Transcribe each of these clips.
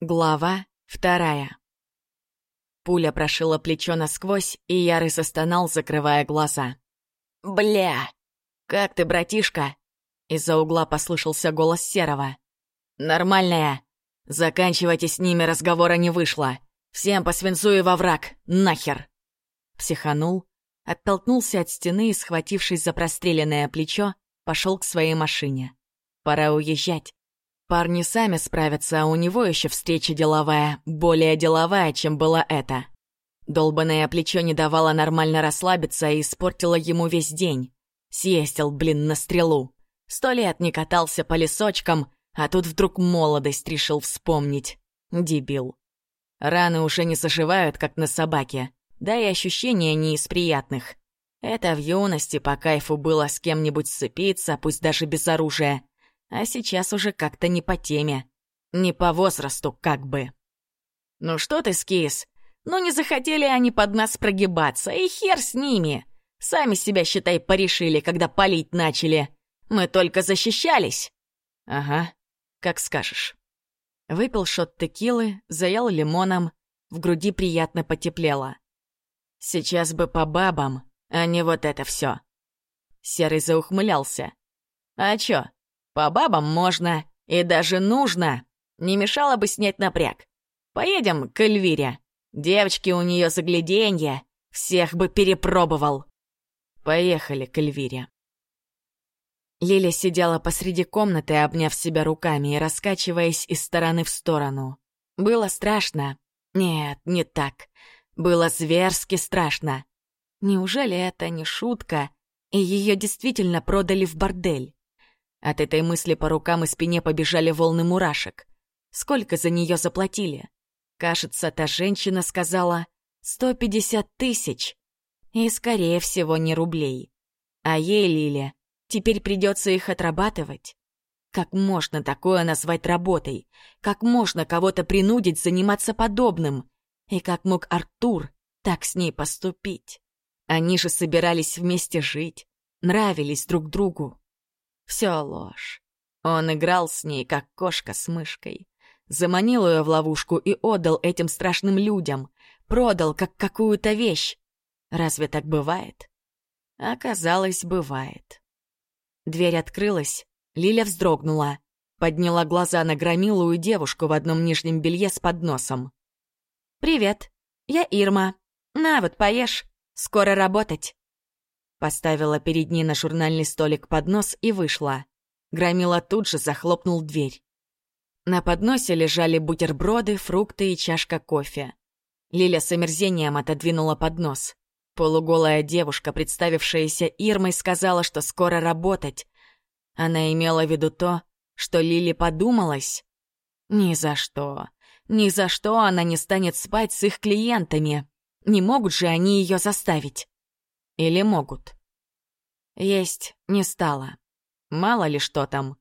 Глава вторая. Пуля прошила плечо насквозь, и Ярый застонал, закрывая глаза. «Бля! Как ты, братишка?» Из-за угла послышался голос Серого. «Нормальная. Заканчивайте с ними, разговора не вышло. Всем по свинцу и во враг. Нахер!» Психанул, оттолкнулся от стены и, схватившись за простреленное плечо, пошел к своей машине. Пора уезжать. Парни сами справятся, а у него еще встреча деловая, более деловая, чем была эта. Долбанное плечо не давало нормально расслабиться и испортило ему весь день. Съездил, блин, на стрелу. Сто лет не катался по лесочкам, а тут вдруг молодость решил вспомнить. Дебил. Раны уже не заживают, как на собаке. Да и ощущения не из приятных. Это в юности по кайфу было с кем-нибудь сцепиться, пусть даже без оружия. А сейчас уже как-то не по теме. Не по возрасту, как бы. «Ну что ты, Скис? Ну не захотели они под нас прогибаться, и хер с ними. Сами себя, считай, порешили, когда палить начали. Мы только защищались». «Ага, как скажешь». Выпил шот текилы, заял лимоном, в груди приятно потеплело. Сейчас бы по бабам, а не вот это все. Серый заухмылялся. А чё, по бабам можно и даже нужно. Не мешало бы снять напряг. Поедем к Эльвире. Девочки у нее загляденье. Всех бы перепробовал. Поехали к Эльвире. Лиля сидела посреди комнаты, обняв себя руками и раскачиваясь из стороны в сторону. Было страшно. Нет, не так. Было зверски страшно. Неужели это не шутка, и ее действительно продали в бордель? От этой мысли по рукам и спине побежали волны мурашек. Сколько за нее заплатили? Кажется, та женщина сказала «сто пятьдесят тысяч». И, скорее всего, не рублей. А ей, Лиле, теперь придется их отрабатывать. Как можно такое назвать работой? Как можно кого-то принудить заниматься подобным? И как мог Артур так с ней поступить? Они же собирались вместе жить, нравились друг другу. Все ложь. Он играл с ней, как кошка с мышкой. Заманил ее в ловушку и отдал этим страшным людям. Продал, как какую-то вещь. Разве так бывает? Оказалось, бывает. Дверь открылась, Лиля вздрогнула. Подняла глаза на громилую девушку в одном нижнем белье с подносом. «Привет, я Ирма. На вот, поешь. Скоро работать». Поставила перед ней на журнальный столик поднос и вышла. Громила тут же захлопнул дверь. На подносе лежали бутерброды, фрукты и чашка кофе. Лиля с омерзением отодвинула поднос. Полуголая девушка, представившаяся Ирмой, сказала, что скоро работать. Она имела в виду то, что Лили подумалась. Ни за что. Ни за что она не станет спать с их клиентами. Не могут же они ее заставить. Или могут? Есть не стало. Мало ли что там.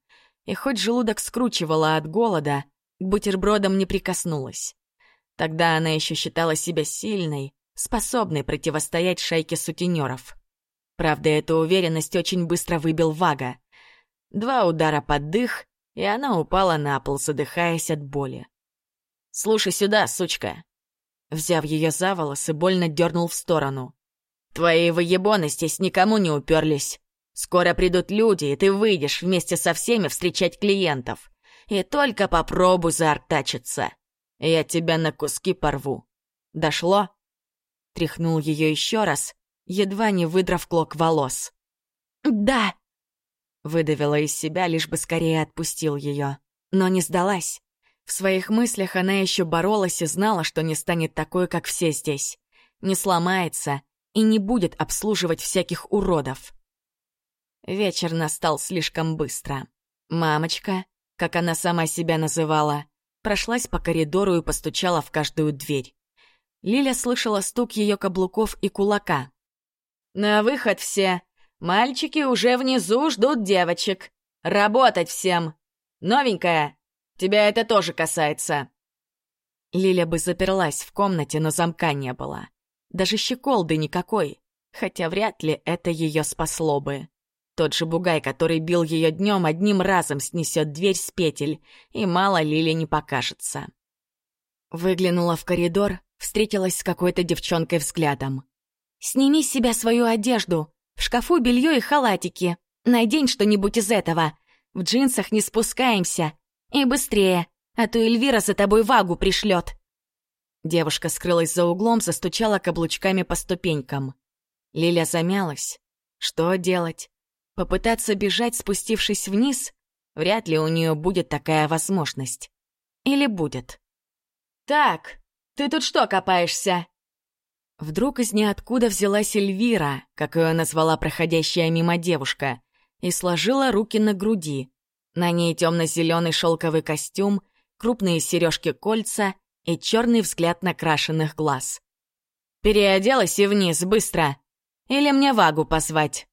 И хоть желудок скручивала от голода, к бутербродам не прикоснулась. Тогда она еще считала себя сильной, способной противостоять шайке сутенеров. Правда, эту уверенность очень быстро выбил Вага. Два удара под дых, и она упала на пол, задыхаясь от боли. «Слушай сюда, сучка!» Взяв ее за волосы, больно дернул в сторону. Твои выебоны здесь никому не уперлись. Скоро придут люди, и ты выйдешь вместе со всеми встречать клиентов. И только попробуй заортачиться. Я тебя на куски порву. Дошло?» Тряхнул ее еще раз, едва не выдрав клок волос. «Да!» Выдавила из себя, лишь бы скорее отпустил ее. Но не сдалась. В своих мыслях она еще боролась и знала, что не станет такой, как все здесь. Не сломается, и не будет обслуживать всяких уродов. Вечер настал слишком быстро. Мамочка, как она сама себя называла, прошлась по коридору и постучала в каждую дверь. Лиля слышала стук ее каблуков и кулака. «На выход все! Мальчики уже внизу ждут девочек! Работать всем! Новенькая, тебя это тоже касается!» Лиля бы заперлась в комнате, но замка не было. Даже щеколды никакой, хотя вряд ли это ее спасло бы. Тот же бугай, который бил ее днем, одним разом снесет дверь с петель, и мало Лили не покажется. Выглянула в коридор, встретилась с какой-то девчонкой взглядом. «Сними с себя свою одежду. В шкафу белье и халатики. Надень что-нибудь из этого. В джинсах не спускаемся. И быстрее, а то Эльвира за тобой вагу пришлет. Девушка скрылась за углом, застучала каблучками по ступенькам. Лиля замялась. Что делать? Попытаться бежать, спустившись вниз? Вряд ли у нее будет такая возможность. Или будет? «Так, ты тут что копаешься?» Вдруг из ниоткуда взялась Эльвира, как ее назвала проходящая мимо девушка, и сложила руки на груди. На ней темно-зеленый шелковый костюм, крупные сережки-кольца и черный взгляд накрашенных глаз. «Переоделась и вниз, быстро! Или мне вагу позвать?»